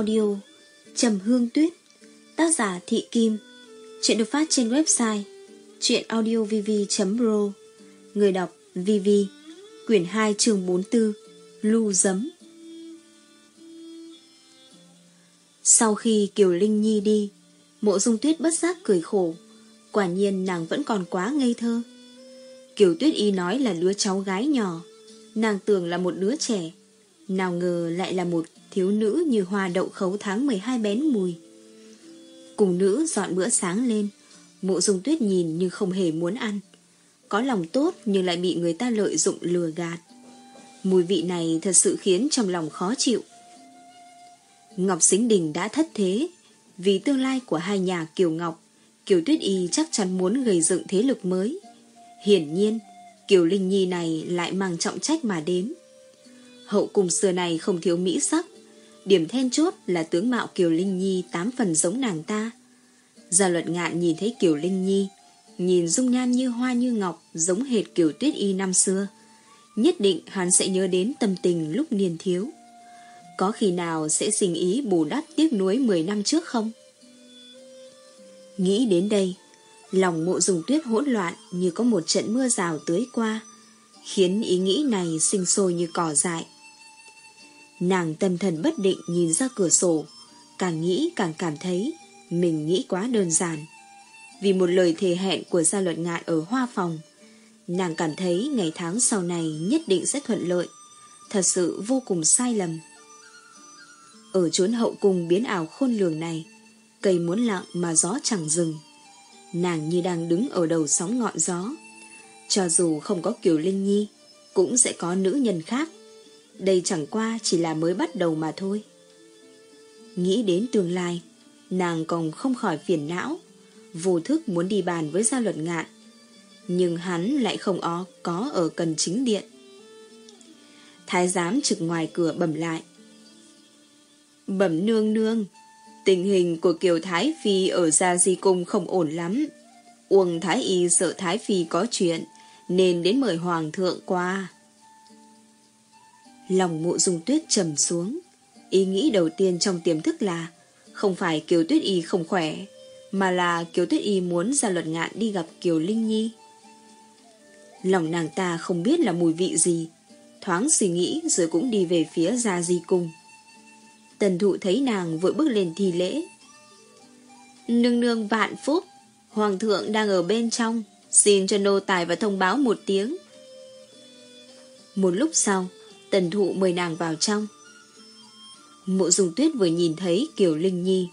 audio Trầm Hương Tuyết, Tác giả Thị Kim. Chuyện được phát trên website Chuyện audiovv.pro Người đọc VV Quyển 2 chương 44 Lưu dấm. Sau khi Kiều Linh Nhi đi, Mộ dung tuyết bất giác cười khổ. Quả nhiên nàng vẫn còn quá ngây thơ. Kiều Tuyết Y nói là đứa cháu gái nhỏ. Nàng tưởng là một đứa trẻ. Nào ngờ lại là một thiếu nữ như hoa đậu khấu tháng 12 bén mùi. Cùng nữ dọn bữa sáng lên, mộ dung tuyết nhìn nhưng không hề muốn ăn. Có lòng tốt nhưng lại bị người ta lợi dụng lừa gạt. Mùi vị này thật sự khiến trong lòng khó chịu. Ngọc Xính Đình đã thất thế, vì tương lai của hai nhà Kiều Ngọc, Kiều Tuyết Y chắc chắn muốn gây dựng thế lực mới. Hiển nhiên, Kiều Linh Nhi này lại mang trọng trách mà đến. Hậu cùng xưa này không thiếu mỹ sắc, Điểm then chốt là tướng mạo Kiều Linh Nhi tám phần giống nàng ta. Gia luật ngạn nhìn thấy Kiều Linh Nhi, nhìn dung nhan như hoa như ngọc, giống hệt Kiều Tuyết Y năm xưa. Nhất định hắn sẽ nhớ đến tâm tình lúc niên thiếu. Có khi nào sẽ sinh ý bù đắp tiếc nuối 10 năm trước không? Nghĩ đến đây, lòng mộ dùng tuyết hỗn loạn như có một trận mưa rào tưới qua, khiến ý nghĩ này sinh sôi như cỏ dại. Nàng tâm thần bất định nhìn ra cửa sổ, càng nghĩ càng cảm thấy mình nghĩ quá đơn giản. Vì một lời thề hẹn của gia luật ngạn ở hoa phòng, nàng cảm thấy ngày tháng sau này nhất định sẽ thuận lợi, thật sự vô cùng sai lầm. Ở chốn hậu cung biến ảo khôn lường này, cây muốn lặng mà gió chẳng dừng. Nàng như đang đứng ở đầu sóng ngọn gió. Cho dù không có Kiều Linh Nhi, cũng sẽ có nữ nhân khác đây chẳng qua chỉ là mới bắt đầu mà thôi. Nghĩ đến tương lai, nàng còn không khỏi phiền não, vô thức muốn đi bàn với gia luật ngạn. Nhưng hắn lại không ó có ở cần chính điện. Thái giám trực ngoài cửa bẩm lại. Bẩm nương nương, tình hình của Kiều Thái Phi ở Gia Di Cung không ổn lắm. Uông Thái Y sợ Thái Phi có chuyện, nên đến mời Hoàng thượng qua. Lòng mộ dung tuyết trầm xuống. Ý nghĩ đầu tiên trong tiềm thức là không phải Kiều Tuyết Y không khỏe, mà là Kiều Tuyết Y muốn ra luật ngạn đi gặp Kiều Linh Nhi. Lòng nàng ta không biết là mùi vị gì, thoáng suy nghĩ rồi cũng đi về phía Gia Di Cung. Tần thụ thấy nàng vội bước lên thi lễ. Nương nương vạn phúc, Hoàng thượng đang ở bên trong, xin cho nô tài và thông báo một tiếng. Một lúc sau, Tần thụ mời nàng vào trong. Mộ dung tuyết vừa nhìn thấy Kiều Linh Nhi.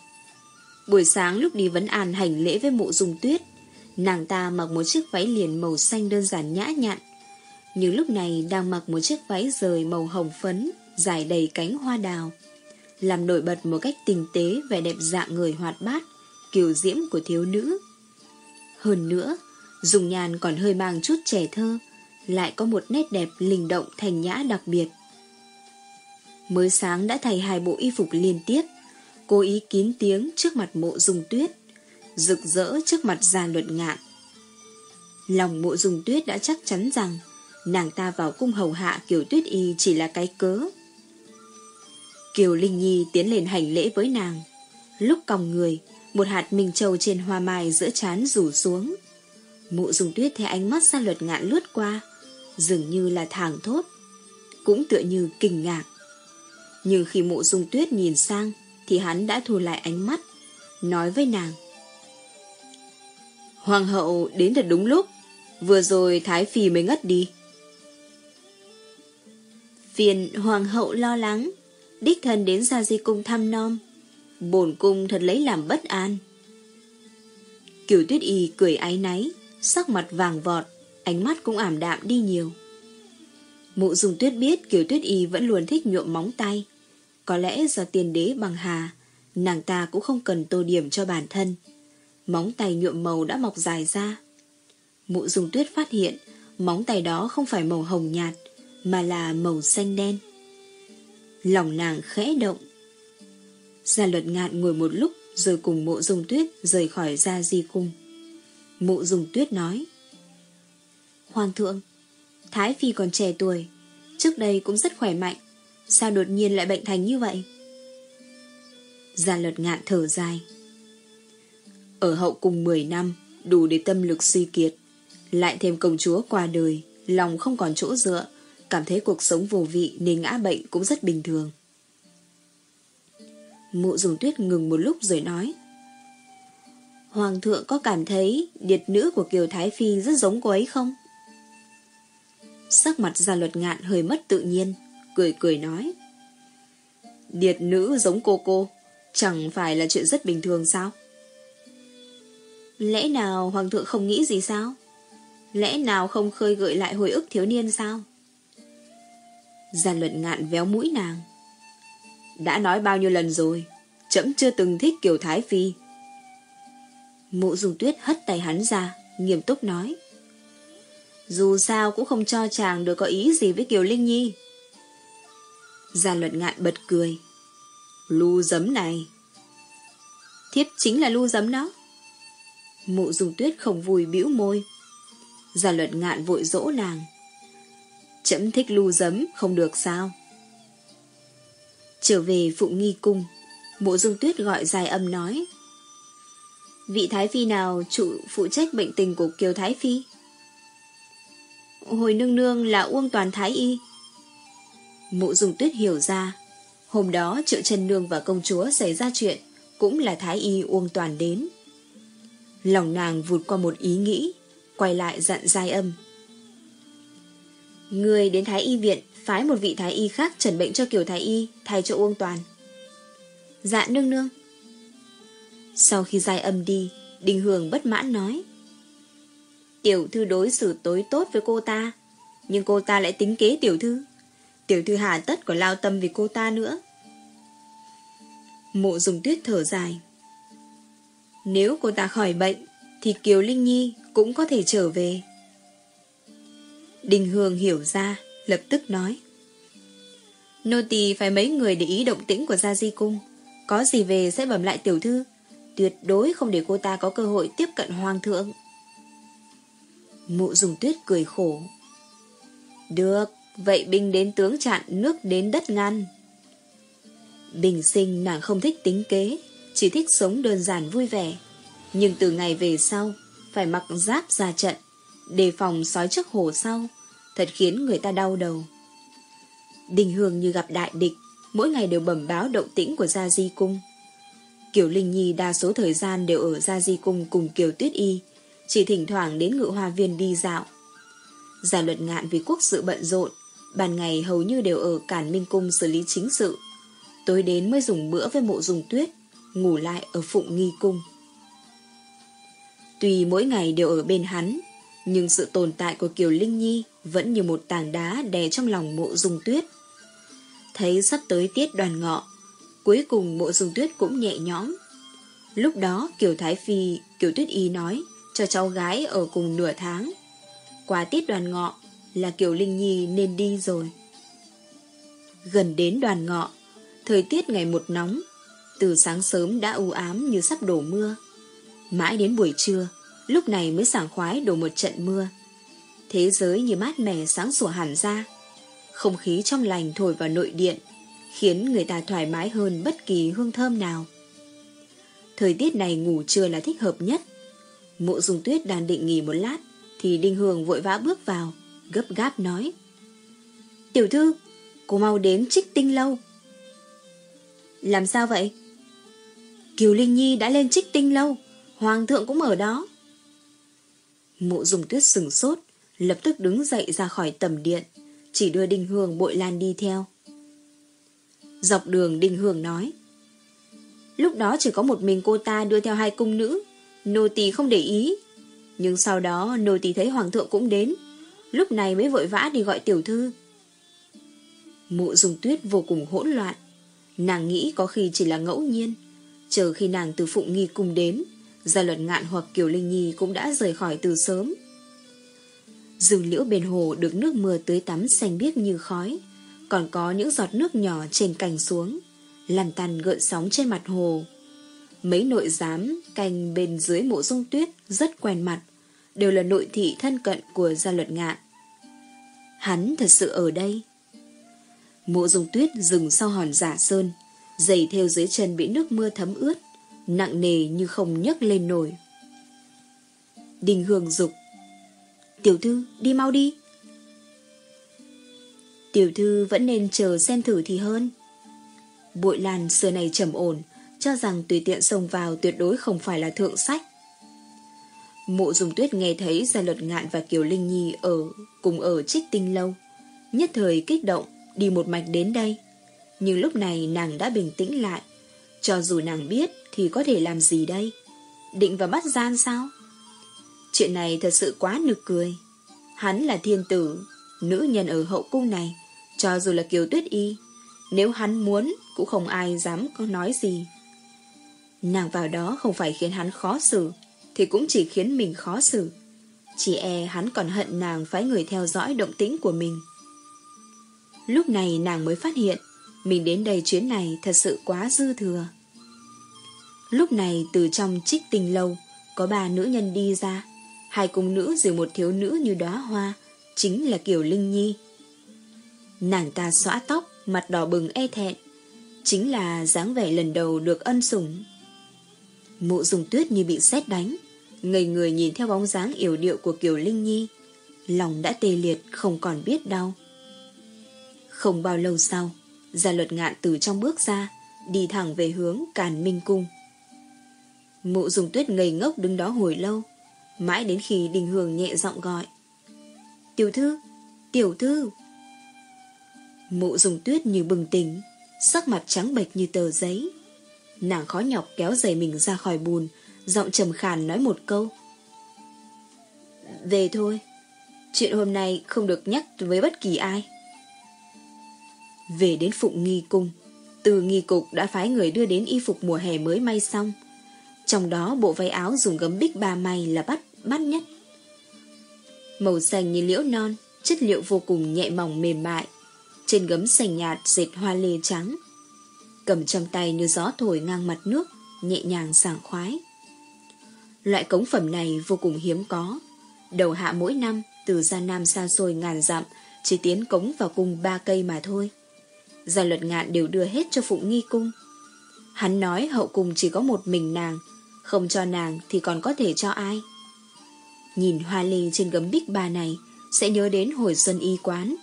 Buổi sáng lúc đi vấn an hành lễ với mộ dung tuyết, nàng ta mặc một chiếc váy liền màu xanh đơn giản nhã nhặn. Nhưng lúc này đang mặc một chiếc váy rời màu hồng phấn, dài đầy cánh hoa đào. Làm nổi bật một cách tinh tế vẻ đẹp dạng người hoạt bát, kiều diễm của thiếu nữ. Hơn nữa, dùng nhàn còn hơi mang chút trẻ thơ, lại có một nét đẹp linh động thành nhã đặc biệt. Mới sáng đã thay hai bộ y phục liên tiếp, cố ý kín tiếng trước mặt mộ dùng tuyết, rực rỡ trước mặt già luật ngạn. Lòng mộ dùng tuyết đã chắc chắn rằng nàng ta vào cung hầu hạ Kiều Tuyết Y chỉ là cái cớ. Kiều Linh Nhi tiến lên hành lễ với nàng. Lúc còng người, một hạt minh châu trên hoa mai giữa chán rủ xuống. Mộ dùng tuyết thấy ánh mắt ra luật ngạn lướt qua, dường như là thảng thốt, cũng tựa như kinh ngạc. Nhưng khi mộ dung tuyết nhìn sang, thì hắn đã thu lại ánh mắt, nói với nàng. Hoàng hậu đến thật đúng lúc, vừa rồi Thái Phi mới ngất đi. Phiền Hoàng hậu lo lắng, đích thân đến gia di cung thăm nom, bổn cung thật lấy làm bất an. Kiều Tuyết Y cười áy náy, sắc mặt vàng vọt, ánh mắt cũng ảm đạm đi nhiều. Mụ dùng tuyết biết Kiều Tuyết Y vẫn luôn thích nhuộm móng tay. Có lẽ do tiền đế bằng hà, nàng ta cũng không cần tô điểm cho bản thân. Móng tay nhuộm màu đã mọc dài ra. Mụ dùng tuyết phát hiện móng tay đó không phải màu hồng nhạt, mà là màu xanh đen. Lòng nàng khẽ động. Gia luật ngạn ngồi một lúc rồi cùng mộ dùng tuyết rời khỏi gia di cung. Mộ dùng tuyết nói Hoàng thượng, Thái Phi còn trẻ tuổi, trước đây cũng rất khỏe mạnh, sao đột nhiên lại bệnh thành như vậy? Gia luật ngạn thở dài. Ở hậu cùng 10 năm, đủ để tâm lực suy kiệt. Lại thêm công chúa qua đời, lòng không còn chỗ dựa, cảm thấy cuộc sống vô vị nên ngã bệnh cũng rất bình thường. Mụ dùng tuyết ngừng một lúc rồi nói. Hoàng thượng có cảm thấy điệt nữ của Kiều Thái Phi rất giống cô ấy không? Sắc mặt gia luật ngạn hơi mất tự nhiên, cười cười nói. Điệt nữ giống cô cô, chẳng phải là chuyện rất bình thường sao? Lẽ nào Hoàng thượng không nghĩ gì sao? Lẽ nào không khơi gợi lại hồi ức thiếu niên sao? Gia luật ngạn véo mũi nàng. Đã nói bao nhiêu lần rồi, chấm chưa từng thích kiểu Thái Phi. Mụ dùng tuyết hất tay hắn ra, nghiêm túc nói. Dù sao cũng không cho chàng được có ý gì với Kiều Linh Nhi. Gia luật ngạn bật cười. Lu giấm này. Thiếp chính là lu giấm đó. Mụ dùng tuyết không vui bĩu môi. Gia luật ngạn vội dỗ nàng. Chấm thích lu giấm không được sao. Trở về phụ nghi cung, mụ dung tuyết gọi dài âm nói. Vị Thái Phi nào trụ phụ trách bệnh tình của Kiều Thái Phi? Hồi nương nương là Uông Toàn Thái Y. Mụ dùng tuyết hiểu ra, hôm đó triệu Trần Nương và công chúa xảy ra chuyện, cũng là Thái Y Uông Toàn đến. Lòng nàng vụt qua một ý nghĩ, quay lại dặn giai âm. Người đến Thái Y viện phái một vị Thái Y khác chẩn bệnh cho Kiều Thái Y thay cho Uông Toàn. Dạ nương nương. Sau khi giai âm đi, Đình Hường bất mãn nói. Tiểu thư đối xử tối tốt với cô ta, nhưng cô ta lại tính kế tiểu thư. Tiểu thư hà tất còn lao tâm vì cô ta nữa. Mộ dùng tuyết thở dài. Nếu cô ta khỏi bệnh, thì Kiều Linh Nhi cũng có thể trở về. Đình Hương hiểu ra, lập tức nói. Nô tỳ phải mấy người để ý động tĩnh của Gia Di Cung. Có gì về sẽ bẩm lại tiểu thư. Tuyệt đối không để cô ta có cơ hội tiếp cận hoàng thượng. Mụ dùng tuyết cười khổ. Được, vậy binh đến tướng chặn, nước đến đất ngăn. Bình sinh nàng không thích tính kế, chỉ thích sống đơn giản vui vẻ. Nhưng từ ngày về sau, phải mặc giáp ra trận, đề phòng sói trước hổ sau, thật khiến người ta đau đầu. Đình Hương như gặp đại địch, mỗi ngày đều bẩm báo động tĩnh của Gia Di Cung. Kiều Linh Nhi đa số thời gian đều ở Gia Di Cung cùng Kiều Tuyết Y, chỉ thỉnh thoảng đến ngự hoa viên đi dạo. Giả luật ngạn vì quốc sự bận rộn, ban ngày hầu như đều ở Cản Minh Cung xử lý chính sự. Tối đến mới dùng bữa với mộ dùng tuyết, ngủ lại ở Phụng Nghi Cung. Tuy mỗi ngày đều ở bên hắn, nhưng sự tồn tại của Kiều Linh Nhi vẫn như một tảng đá đè trong lòng mộ dùng tuyết. Thấy sắp tới tiết đoàn ngọ, cuối cùng mộ dùng tuyết cũng nhẹ nhõm. Lúc đó Kiều Thái Phi, Kiều Tuyết Y nói cho cháu gái ở cùng nửa tháng. Qua tiết đoàn ngọ là Kiều Linh Nhi nên đi rồi. Gần đến đoàn ngọ, thời tiết ngày một nóng, từ sáng sớm đã u ám như sắp đổ mưa. Mãi đến buổi trưa, lúc này mới sảng khoái đổ một trận mưa. Thế giới như mát mẻ sáng sủa hẳn ra. Không khí trong lành thổi vào nội điện, khiến người ta thoải mái hơn bất kỳ hương thơm nào. Thời tiết này ngủ trưa là thích hợp nhất. Mộ dùng tuyết đang định nghỉ một lát, thì Đinh Hương vội vã bước vào, gấp gáp nói. Tiểu thư, cô mau đến trích tinh lâu. Làm sao vậy? Kiều Linh Nhi đã lên trích tinh lâu, Hoàng thượng cũng ở đó. Mộ dùng tuyết sừng sốt, lập tức đứng dậy ra khỏi tầm điện, chỉ đưa Đinh Hương bội lan đi theo. Dọc đường Đinh Hương nói, Lúc đó chỉ có một mình cô ta đưa theo hai cung nữ, nô tỳ không để ý. Nhưng sau đó nô tỳ thấy hoàng thượng cũng đến, lúc này mới vội vã đi gọi tiểu thư. Mụ dùng tuyết vô cùng hỗn loạn, nàng nghĩ có khi chỉ là ngẫu nhiên, chờ khi nàng từ phụng nghi cùng đến, Gia luật ngạn hoặc Kiều Linh Nhi cũng đã rời khỏi từ sớm. Rừng liễu bên hồ được nước mưa tưới tắm xanh biếc như khói, còn có những giọt nước nhỏ trên cành xuống, Làm tàn gợn sóng trên mặt hồ. Mấy nội giám canh bên dưới mộ dung tuyết rất quen mặt, đều là nội thị thân cận của gia luật ngạn. Hắn thật sự ở đây. Mộ dung tuyết dừng sau hòn giả sơn, Giày theo dưới chân bị nước mưa thấm ướt, nặng nề như không nhấc lên nổi. Đình Hương dục Tiểu thư, đi mau đi. Tiểu thư vẫn nên chờ xem thử thì hơn. Bội Lan xưa này trầm ổn, cho rằng tùy tiện xông vào tuyệt đối không phải là thượng sách. Mộ dùng tuyết nghe thấy ra Luật Ngạn và Kiều Linh Nhi ở cùng ở trích tinh lâu. Nhất thời kích động, đi một mạch đến đây. Nhưng lúc này nàng đã bình tĩnh lại. Cho dù nàng biết thì có thể làm gì đây? Định vào bắt gian sao? Chuyện này thật sự quá nực cười. Hắn là thiên tử, nữ nhân ở hậu cung này, cho dù là Kiều Tuyết Y. Nếu hắn muốn, cũng không ai dám có nói gì. Nàng vào đó không phải khiến hắn khó xử, thì cũng chỉ khiến mình khó xử. Chỉ e hắn còn hận nàng phái người theo dõi động tĩnh của mình. Lúc này nàng mới phát hiện mình đến đây chuyến này thật sự quá dư thừa. Lúc này từ trong trích tình lâu có ba nữ nhân đi ra, hai cung nữ rồi một thiếu nữ như đóa hoa, chính là Kiều Linh Nhi. Nàng ta xõa tóc, mặt đỏ bừng e thẹn, chính là dáng vẻ lần đầu được ân sủng. Mộ dùng tuyết như bị sét đánh, ngây người nhìn theo bóng dáng yểu điệu của Kiều Linh Nhi, lòng đã tê liệt không còn biết đau. Không bao lâu sau, Gia luật ngạn từ trong bước ra, đi thẳng về hướng Càn Minh Cung. Mộ dùng tuyết ngây ngốc đứng đó hồi lâu, mãi đến khi Đình Hương nhẹ giọng gọi. Tiểu thư, tiểu thư. Mộ dùng tuyết như bừng tỉnh, sắc mặt trắng bệch như tờ giấy. Nàng khó nhọc kéo giày mình ra khỏi bùn, giọng trầm khàn nói một câu. Về thôi, chuyện hôm nay không được nhắc với bất kỳ ai. Về đến Phụng Nghi Cung, từ nghi cục đã phái người đưa đến y phục mùa hè mới may xong. Trong đó bộ váy áo dùng gấm bích ba may là bắt bắt nhất. Màu xanh như liễu non, chất liệu vô cùng nhẹ mỏng mềm mại. Trên gấm xanh nhạt dệt hoa lê trắng. Cầm trong tay như gió thổi ngang mặt nước, nhẹ nhàng sảng khoái. Loại cống phẩm này vô cùng hiếm có. Đầu hạ mỗi năm, từ gia nam xa xôi ngàn dặm, chỉ tiến cống vào cung ba cây mà thôi. Gia luật ngạn đều đưa hết cho Phụng Nghi Cung. Hắn nói hậu cung chỉ có một mình nàng, không cho nàng thì còn có thể cho ai. Nhìn hoa lê trên gấm bích ba này, sẽ nhớ đến hồi xuân y quán.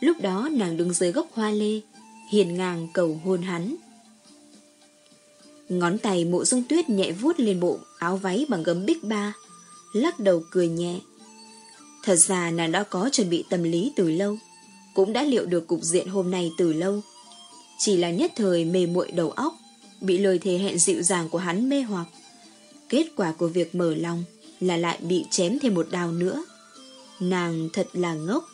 Lúc đó nàng đứng dưới gốc hoa lê, hiền ngang cầu hôn hắn. Ngón tay mộ dung tuyết nhẹ vuốt lên bộ áo váy bằng gấm bích ba, lắc đầu cười nhẹ. Thật ra nàng đã có chuẩn bị tâm lý từ lâu cũng đã liệu được cục diện hôm nay từ lâu. Chỉ là nhất thời mê muội đầu óc, bị lời thề hẹn dịu dàng của hắn mê hoặc. Kết quả của việc mở lòng là lại bị chém thêm một đào nữa. Nàng thật là ngốc.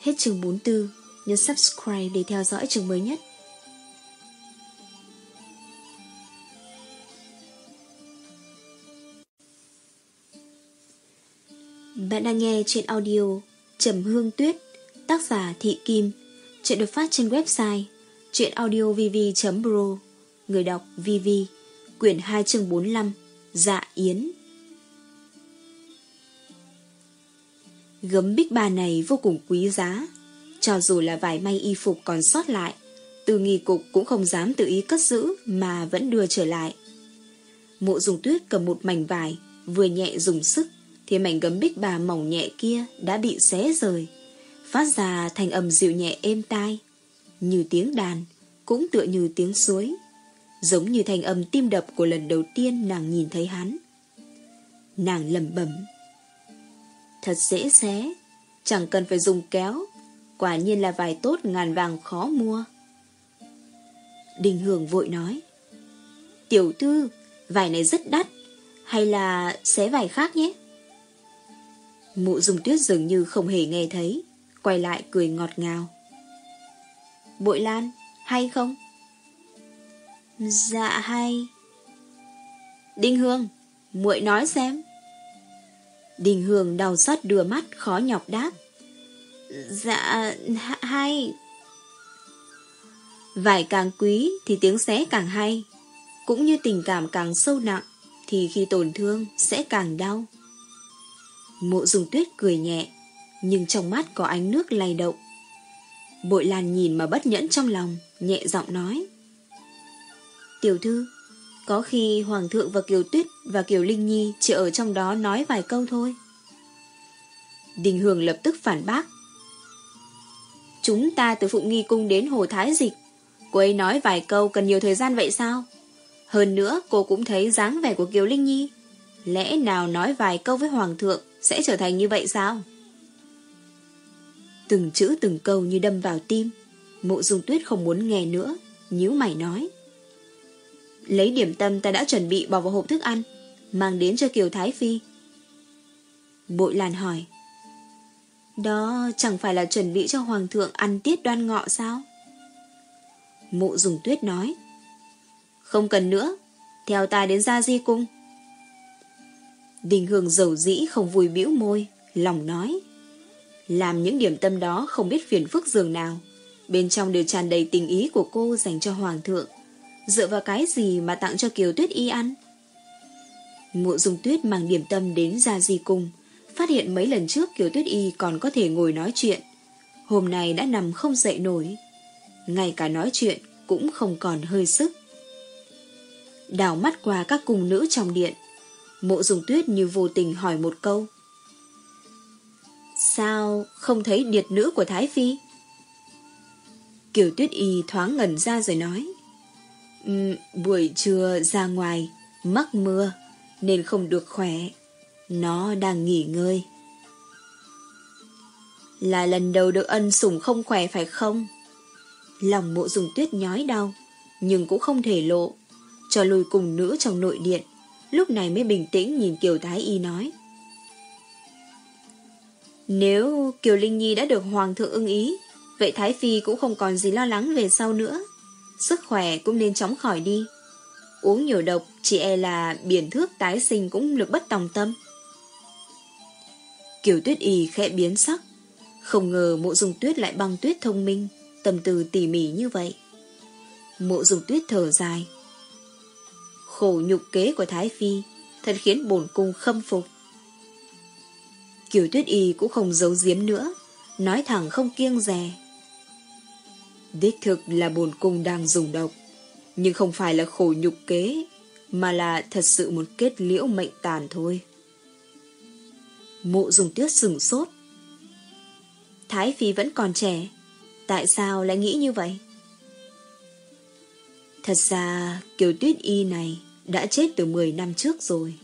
Hết chương 44, nhấn subscribe để theo dõi chương mới nhất. Bạn đang nghe trên audio Trầm Hương Tuyết, Tác giả Thị Kim, Chuyện được phát trên website chuyenaudiovv.pro Người đọc VV Quyển 2 chương 45 Dạ Yến Gấm bích bà này vô cùng quý giá cho dù là vài may y phục còn sót lại Từ nghi cục cũng không dám tự ý cất giữ Mà vẫn đưa trở lại Mộ dùng tuyết cầm một mảnh vải Vừa nhẹ dùng sức thì mảnh gấm bích bà mỏng nhẹ kia đã bị xé rời, phát ra thành âm dịu nhẹ êm tai, như tiếng đàn, cũng tựa như tiếng suối, giống như thành âm tim đập của lần đầu tiên nàng nhìn thấy hắn. Nàng lầm bẩm Thật dễ xé, chẳng cần phải dùng kéo, quả nhiên là vài tốt ngàn vàng khó mua. Đình Hưởng vội nói, Tiểu thư, vải này rất đắt, hay là xé vải khác nhé? Mụ dùng tuyết dường như không hề nghe thấy, quay lại cười ngọt ngào. Bội Lan, hay không? Dạ hay. Đinh Hương, muội nói xem. Đinh Hương đau xót đưa mắt khó nhọc đáp. Dạ hay. Vải càng quý thì tiếng xé càng hay, cũng như tình cảm càng sâu nặng thì khi tổn thương sẽ càng đau. Mộ dùng tuyết cười nhẹ, nhưng trong mắt có ánh nước lay động. Bội Lan nhìn mà bất nhẫn trong lòng, nhẹ giọng nói. Tiểu thư, có khi Hoàng thượng và Kiều Tuyết và Kiều Linh Nhi chỉ ở trong đó nói vài câu thôi. Đình hường lập tức phản bác. Chúng ta từ Phụng Nghi Cung đến Hồ Thái Dịch. Cô ấy nói vài câu cần nhiều thời gian vậy sao? Hơn nữa, cô cũng thấy dáng vẻ của Kiều Linh Nhi. Lẽ nào nói vài câu với Hoàng thượng sẽ trở thành như vậy sao? Từng chữ từng câu như đâm vào tim. Mộ dung tuyết không muốn nghe nữa. nhíu mày nói. Lấy điểm tâm ta đã chuẩn bị bỏ vào hộp thức ăn. Mang đến cho Kiều Thái Phi. Bội Lan hỏi. Đó chẳng phải là chuẩn bị cho Hoàng thượng ăn tiết đoan ngọ sao? Mộ dùng tuyết nói. Không cần nữa, theo ta đến Gia Di Cung. Đình Hương dầu dĩ không vui bĩu môi, lòng nói. Làm những điểm tâm đó không biết phiền phức giường nào. Bên trong đều tràn đầy tình ý của cô dành cho Hoàng thượng. Dựa vào cái gì mà tặng cho Kiều Tuyết y ăn? Mộ dùng tuyết mang điểm tâm đến Gia Di Cung Phát hiện mấy lần trước Kiều Tuyết Y còn có thể ngồi nói chuyện. Hôm nay đã nằm không dậy nổi. Ngay cả nói chuyện cũng không còn hơi sức. Đào mắt qua các cung nữ trong điện. Mộ dùng tuyết như vô tình hỏi một câu. Sao không thấy điệt nữ của Thái Phi? Kiều Tuyết Y thoáng ngẩn ra rồi nói. Um, buổi trưa ra ngoài, mắc mưa, nên không được khỏe. Nó đang nghỉ ngơi. Là lần đầu được ân sủng không khỏe phải không? Lòng mộ dùng tuyết nhói đau, nhưng cũng không thể lộ. Cho lùi cùng nữ trong nội điện, lúc này mới bình tĩnh nhìn Kiều Thái Y nói. Nếu Kiều Linh Nhi đã được Hoàng thượng ưng ý, vậy Thái Phi cũng không còn gì lo lắng về sau nữa. Sức khỏe cũng nên chóng khỏi đi. Uống nhiều độc, chỉ e là biển thước tái sinh cũng lực bất tòng tâm. Kiều tuyết y khẽ biến sắc. Không ngờ mộ dùng tuyết lại băng tuyết thông minh, tâm tư tỉ mỉ như vậy. Mộ dùng tuyết thở dài. Khổ nhục kế của Thái Phi thật khiến bổn cung khâm phục. Kiều tuyết y cũng không giấu giếm nữa, nói thẳng không kiêng rè. Đích thực là bổn cung đang dùng độc, nhưng không phải là khổ nhục kế, mà là thật sự một kết liễu mệnh tàn thôi. Mộ dùng tuyết sừng sốt. Thái Phi vẫn còn trẻ. Tại sao lại nghĩ như vậy? Thật ra Kiều Tuyết Y này đã chết từ 10 năm trước rồi.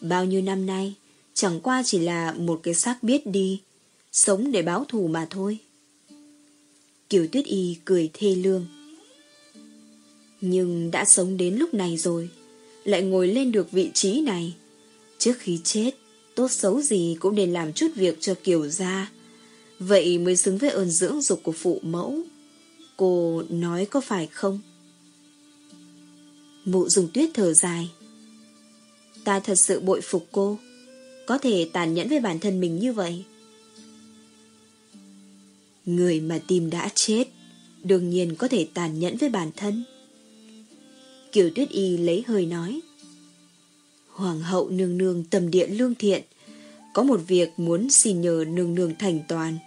Bao nhiêu năm nay chẳng qua chỉ là một cái xác biết đi, sống để báo thù mà thôi. Kiều Tuyết Y cười thê lương. Nhưng đã sống đến lúc này rồi, lại ngồi lên được vị trí này. Trước khi chết, tốt xấu gì cũng nên làm chút việc cho Kiều gia. Vậy mới xứng với ơn dưỡng dục của phụ mẫu. Cô nói có phải không? Mụ dùng tuyết thở dài. Ta thật sự bội phục cô. Có thể tàn nhẫn với bản thân mình như vậy. Người mà tim đã chết, đương nhiên có thể tàn nhẫn với bản thân. Kiều Tuyết Y lấy hơi nói. Hoàng hậu nương nương tầm điện lương thiện, có một việc muốn xin nhờ nương nương thành toàn.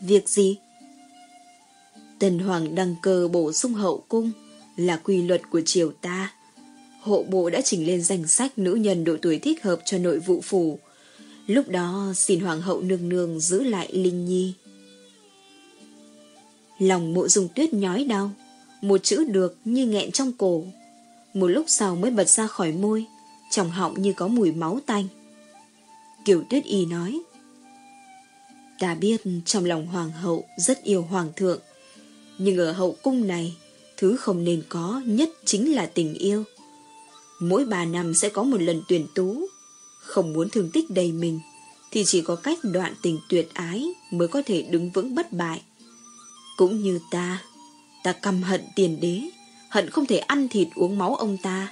Việc gì? Tần Hoàng đăng cơ bổ sung hậu cung là quy luật của triều ta. Hộ bộ đã chỉnh lên danh sách nữ nhân độ tuổi thích hợp cho nội vụ phủ. Lúc đó xin Hoàng hậu nương nương giữ lại Linh Nhi. Lòng mộ dung tuyết nhói đau, một chữ được như nghẹn trong cổ. Một lúc sau mới bật ra khỏi môi, trong họng như có mùi máu tanh. Kiều Tuyết Y nói, Ta biết trong lòng hoàng hậu rất yêu hoàng thượng, nhưng ở hậu cung này, thứ không nên có nhất chính là tình yêu. Mỗi ba năm sẽ có một lần tuyển tú, không muốn thương tích đầy mình, thì chỉ có cách đoạn tình tuyệt ái mới có thể đứng vững bất bại. Cũng như ta, ta căm hận tiền đế, hận không thể ăn thịt uống máu ông ta.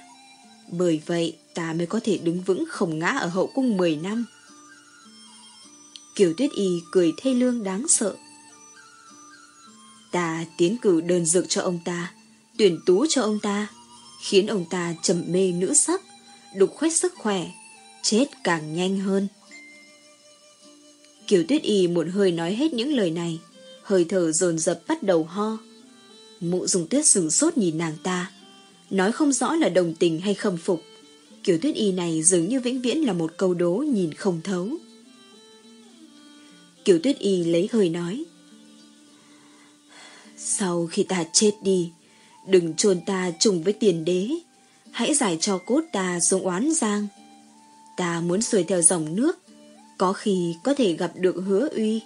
Bởi vậy ta mới có thể đứng vững không ngã ở hậu cung 10 năm. Kiều Tuyết Y cười thê lương đáng sợ. Ta tiến cử đơn dược cho ông ta, tuyển tú cho ông ta, khiến ông ta trầm mê nữ sắc, đục khoét sức khỏe, chết càng nhanh hơn. Kiều Tuyết Y một hơi nói hết những lời này, hơi thở dồn dập bắt đầu ho. Mụ dùng tuyết sừng sốt nhìn nàng ta, nói không rõ là đồng tình hay khâm phục. Kiểu tuyết y này dường như vĩnh viễn là một câu đố nhìn không thấu. Kiểu tuyết y lấy hơi nói. Sau khi ta chết đi, đừng chôn ta trùng với tiền đế. Hãy giải cho cốt ta xuống oán giang. Ta muốn xuôi theo dòng nước, có khi có thể gặp được hứa uy.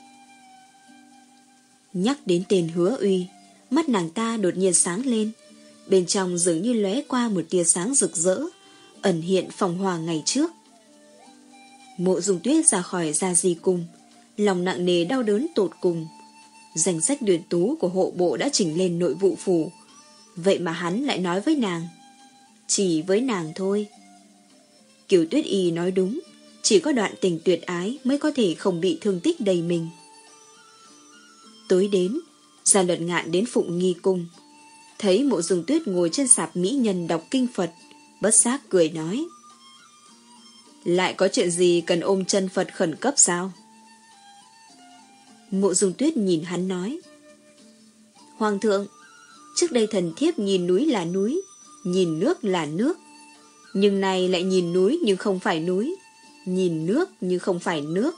Nhắc đến tên hứa uy, mắt nàng ta đột nhiên sáng lên. Bên trong dường như lóe qua một tia sáng rực rỡ, ẩn hiện phòng hòa ngày trước. Mộ dùng tuyết ra khỏi gia di cung, lòng nặng nề đau đớn tột cùng. Danh sách tuyển tú của hộ bộ đã chỉnh lên nội vụ phủ, vậy mà hắn lại nói với nàng. Chỉ với nàng thôi. Kiều Tuyết Y nói đúng, chỉ có đoạn tình tuyệt ái mới có thể không bị thương tích đầy mình. Tối đến, ra luật ngạn đến phụng nghi cung, thấy mộ dùng tuyết ngồi trên sạp mỹ nhân đọc kinh Phật, bất giác cười nói. Lại có chuyện gì cần ôm chân Phật khẩn cấp sao? Mộ dùng tuyết nhìn hắn nói. Hoàng thượng, trước đây thần thiếp nhìn núi là núi, nhìn nước là nước. Nhưng này lại nhìn núi nhưng không phải núi, nhìn nước nhưng không phải nước.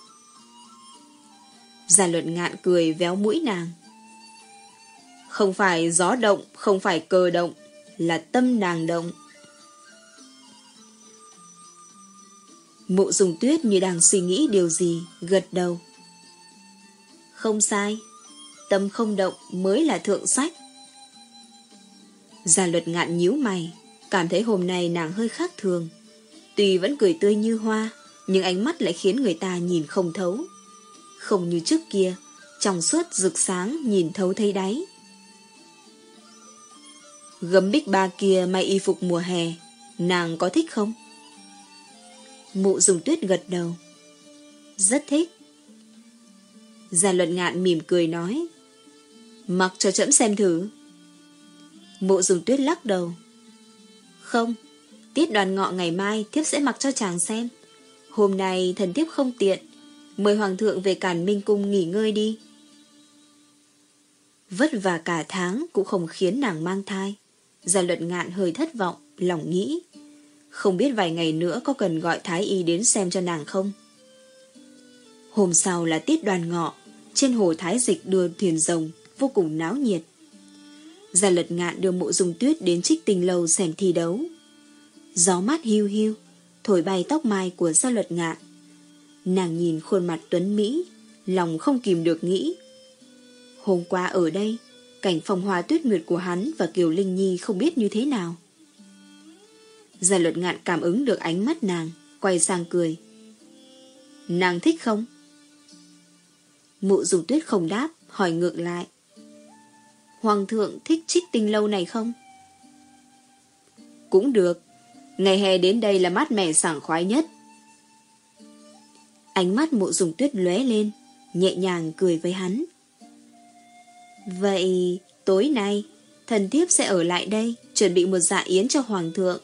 Gia luật ngạn cười véo mũi nàng. Không phải gió động, không phải cờ động, là tâm nàng động. Mộ dùng tuyết như đang suy nghĩ điều gì, gật đầu. Không sai, tâm không động mới là thượng sách. Gia luật ngạn nhíu mày, cảm thấy hôm nay nàng hơi khác thường. Tuy vẫn cười tươi như hoa, nhưng ánh mắt lại khiến người ta nhìn không thấu. Không như trước kia, trong suốt rực sáng nhìn thấu thấy đáy. Gấm bích ba kia may y phục mùa hè, nàng có thích không? Mụ dùng tuyết gật đầu. Rất thích. Gia luận ngạn mỉm cười nói. Mặc cho chậm xem thử. Mụ dùng tuyết lắc đầu. Không, tiết đoàn ngọ ngày mai thiếp sẽ mặc cho chàng xem. Hôm nay thần thiếp không tiện, mời hoàng thượng về cản minh cung nghỉ ngơi đi. Vất vả cả tháng cũng không khiến nàng mang thai. Gia luật ngạn hơi thất vọng, lòng nghĩ. Không biết vài ngày nữa có cần gọi Thái Y đến xem cho nàng không? Hôm sau là tiết đoàn ngọ, trên hồ Thái Dịch đưa thuyền rồng, vô cùng náo nhiệt. Gia lật ngạn đưa mộ dung tuyết đến trích tình lâu xem thi đấu. Gió mát hiu hiu, thổi bay tóc mai của gia luật ngạn. Nàng nhìn khuôn mặt tuấn Mỹ, lòng không kìm được nghĩ. Hôm qua ở đây, cảnh phòng hoa tuyết nguyệt của hắn và Kiều Linh Nhi không biết như thế nào. Gia luật ngạn cảm ứng được ánh mắt nàng, quay sang cười. Nàng thích không? Mụ dùng tuyết không đáp, hỏi ngược lại. Hoàng thượng thích trích tinh lâu này không? Cũng được. Ngày hè đến đây là mát mẻ sảng khoái nhất. Ánh mắt mụ dùng tuyết lóe lên, nhẹ nhàng cười với hắn. Vậy tối nay, thần thiếp sẽ ở lại đây, chuẩn bị một dạ yến cho hoàng thượng.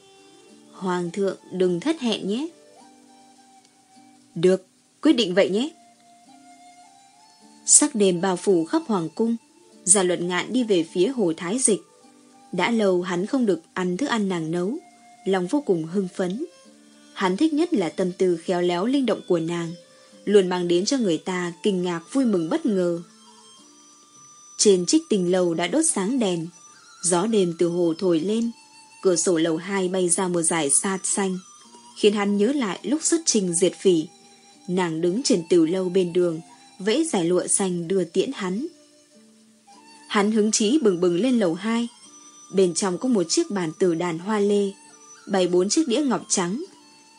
Hoàng thượng đừng thất hẹn nhé. Được, quyết định vậy nhé. Sắc đêm bao phủ khắp hoàng cung, Gia luận ngạn đi về phía hồ thái dịch. Đã lâu hắn không được ăn thức ăn nàng nấu, lòng vô cùng hưng phấn. Hắn thích nhất là tâm tư khéo léo linh động của nàng, luôn mang đến cho người ta kinh ngạc vui mừng bất ngờ. Trên trích tình lầu đã đốt sáng đèn, gió đêm từ hồ thổi lên, cửa sổ lầu hai bay ra một dải sạt xanh, khiến hắn nhớ lại lúc xuất trình diệt phỉ. Nàng đứng trên tiểu lâu bên đường, vẫy giải lụa xanh đưa tiễn hắn. Hắn hứng chí bừng bừng lên lầu hai. Bên trong có một chiếc bàn tử đàn hoa lê, bày bốn chiếc đĩa ngọc trắng,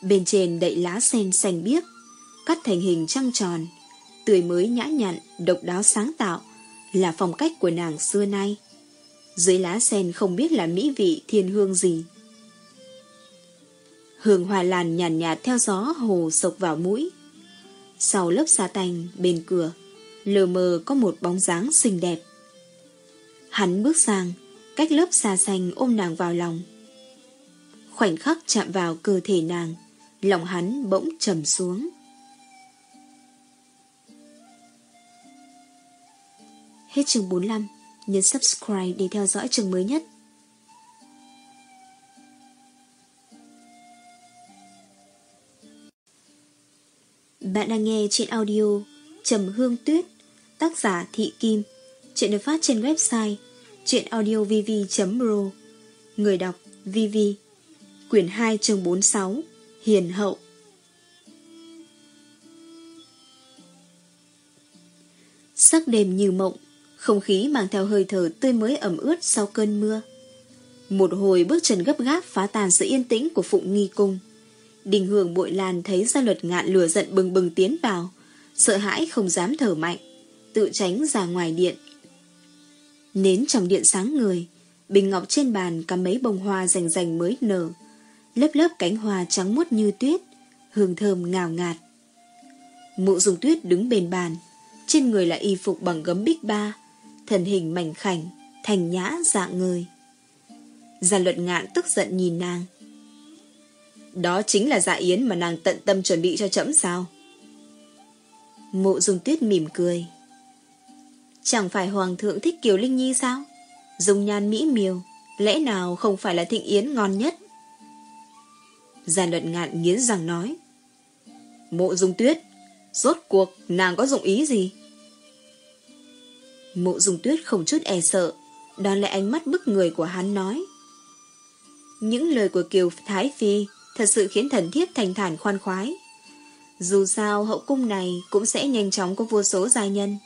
bên trên đậy lá sen xanh biếc, cắt thành hình trăng tròn, tươi mới nhã nhặn, độc đáo sáng tạo, là phong cách của nàng xưa nay. Dưới lá sen không biết là mỹ vị thiên hương gì. Hương hoa làn nhàn nhạt, nhạt theo gió hồ sộc vào mũi. Sau lớp sa tanh bên cửa, lờ mờ có một bóng dáng xinh đẹp. Hắn bước sang, cách lớp xa xanh ôm nàng vào lòng. Khoảnh khắc chạm vào cơ thể nàng, lòng hắn bỗng trầm xuống. Hết chương 45, nhấn subscribe để theo dõi chương mới nhất. Bạn đang nghe trên audio Trầm Hương Tuyết, tác giả Thị Kim. Chuyện được phát trên website chuyenaudiovv.pro Người đọc VV Quyển 2 chương 46 Hiền hậu Sắc đêm như mộng không khí mang theo hơi thở tươi mới ẩm ướt sau cơn mưa. Một hồi bước chân gấp gáp phá tàn sự yên tĩnh của Phụng Nghi Cung. Đình hưởng bội lan thấy ra luật ngạn lửa giận bừng bừng tiến vào, Sợ hãi không dám thở mạnh, Tự tránh ra ngoài điện. Nến trong điện sáng người, Bình ngọc trên bàn cắm mấy bông hoa rành rành mới nở, Lớp lớp cánh hoa trắng muốt như tuyết, Hương thơm ngào ngạt. Mụ dùng tuyết đứng bên bàn, Trên người là y phục bằng gấm bích ba Thần hình mảnh khảnh, Thành nhã dạng người Gia luận ngạn tức giận nhìn nàng. Đó chính là dạ yến mà nàng tận tâm chuẩn bị cho trẫm sao? Mụ dung tuyết mỉm cười. Chẳng phải hoàng thượng thích Kiều Linh Nhi sao? Dung nhan mỹ miều, Lẽ nào không phải là thịnh yến ngon nhất? Gia luận ngạn nghiến rằng nói. Mộ dung tuyết, Rốt cuộc nàng có dụng ý gì? Mộ dùng tuyết không chút e sợ Đón lại ánh mắt bức người của hắn nói. Những lời của Kiều Thái Phi Thật sự khiến thần thiếp thành thản khoan khoái. Dù sao, hậu cung này Cũng sẽ nhanh chóng có vô số gia nhân.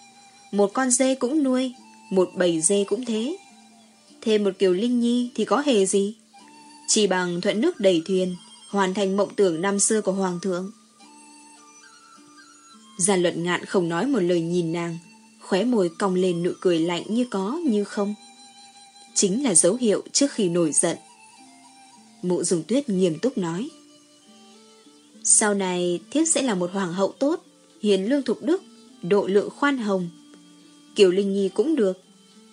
Một con dê cũng nuôi, Một bầy dê cũng thế. Thêm một Kiều Linh Nhi thì có hề gì? Chỉ bằng thuận nước đầy thuyền, Hoàn thành mộng tưởng năm xưa của Hoàng thượng. Gia luận ngạn không nói một lời nhìn nàng. Khóe môi cong lên nụ cười lạnh như có như không. Chính là dấu hiệu trước khi nổi giận. Mụ dùng tuyết nghiêm túc nói, Sau này thiếp sẽ là một hoàng hậu tốt, Hiền lương thục đức, Độ lượng khoan hồng. Kiều Linh Nhi cũng được,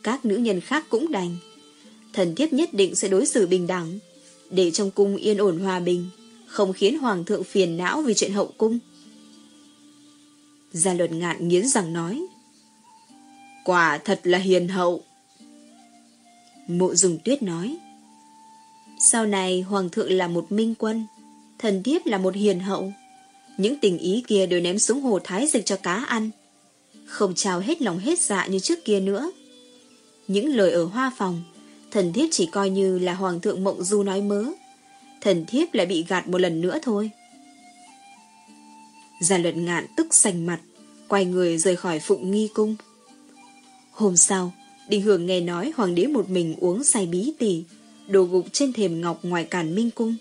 Các nữ nhân khác cũng đành. Thần thiếp nhất định sẽ đối xử bình đẳng, Để trong cung yên ổn hòa bình, Không khiến hoàng thượng phiền não vì chuyện hậu cung. Gia luật ngạn nghiến rằng nói Quả thật là hiền hậu Mộ dùng tuyết nói Sau này hoàng thượng là một minh quân Thần thiếp là một hiền hậu Những tình ý kia đều ném xuống hồ thái dịch cho cá ăn Không trao hết lòng hết dạ như trước kia nữa Những lời ở hoa phòng Thần thiếp chỉ coi như là Hoàng thượng Mộng Du nói mớ. Thần thiếp lại bị gạt một lần nữa thôi. Già luật ngạn tức sành mặt, quay người rời khỏi phụng nghi cung. Hôm sau, Đình Hưởng nghe nói hoàng đế một mình uống say bí tỉ, đồ gục trên thềm ngọc ngoài càn minh cung.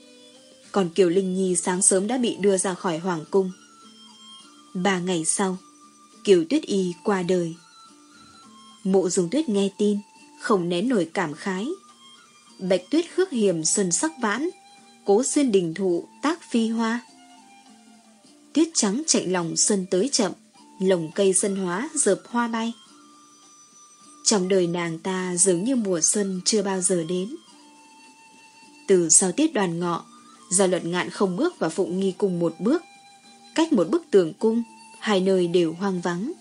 Còn Kiều Linh Nhi sáng sớm đã bị đưa ra khỏi hoàng cung. Ba ngày sau, Kiều Tuyết Y qua đời. Mộ dùng tuyết nghe tin, không nén nổi cảm khái. Bạch tuyết khước hiểm xuân sắc vãn, cố xuyên đình thụ tác phi hoa. Tuyết trắng chạy lòng xuân tới chậm, lồng cây sân hóa dợp hoa bay. Trong đời nàng ta dường như mùa xuân chưa bao giờ đến. Từ sau tiết đoàn ngọ, gia luật ngạn không bước vào phụng nghi cung một bước. Cách một bức tường cung, hai nơi đều hoang vắng.